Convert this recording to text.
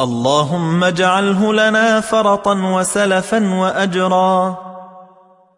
اللهم اجعله لنا فرطا وسلفا وأجرا.